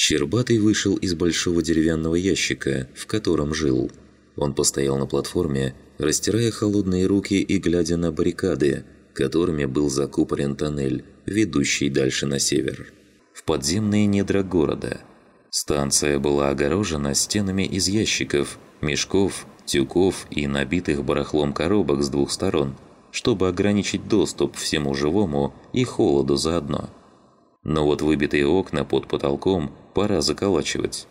Щербатый вышел из большого деревянного ящика, в котором жил. Он постоял на платформе, растирая холодные руки и глядя на баррикады, которыми был закупорен тоннель, ведущий дальше на север. В подземные недра города. Станция была огорожена стенами из ящиков, мешков, тюков и набитых барахлом коробок с двух сторон, чтобы ограничить доступ всему живому и холоду заодно. Но вот выбитые окна под потолком пора заколачивать.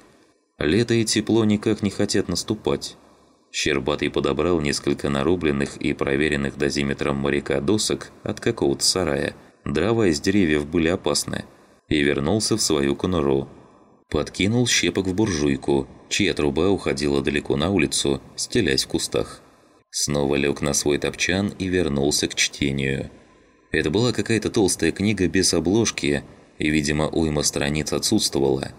Лето и тепло никак не хотят наступать. Щербатый подобрал несколько нарубленных и проверенных дозиметром моряка досок от какого-то сарая. Дрова из деревьев были опасны. И вернулся в свою конуру. Подкинул щепок в буржуйку, чья труба уходила далеко на улицу, стелясь в кустах. Снова лег на свой топчан и вернулся к чтению. Это была какая-то толстая книга без обложки, и, видимо, уйма страниц отсутствовала.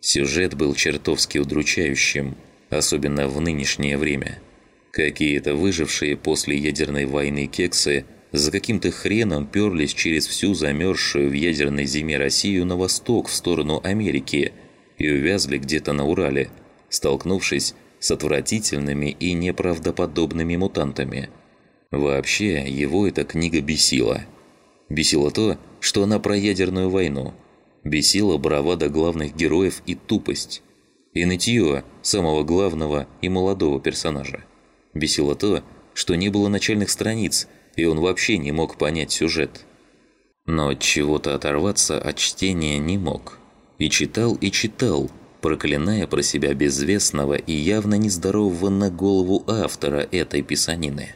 Сюжет был чертовски удручающим – особенно в нынешнее время. Какие-то выжившие после ядерной войны кексы за каким-то хреном перлись через всю замерзшую в ядерной зиме Россию на восток в сторону Америки и увязли где-то на Урале, столкнувшись с отвратительными и неправдоподобными мутантами. Вообще, его эта книга бесила. Бесило то, что она про ядерную войну. Бесила бравада главных героев и тупость и нытье самого главного и молодого персонажа. Бесило то, что не было начальных страниц, и он вообще не мог понять сюжет. Но от чего-то оторваться от чтения не мог. И читал, и читал, проклиная про себя безвестного и явно нездорового на голову автора этой писанины.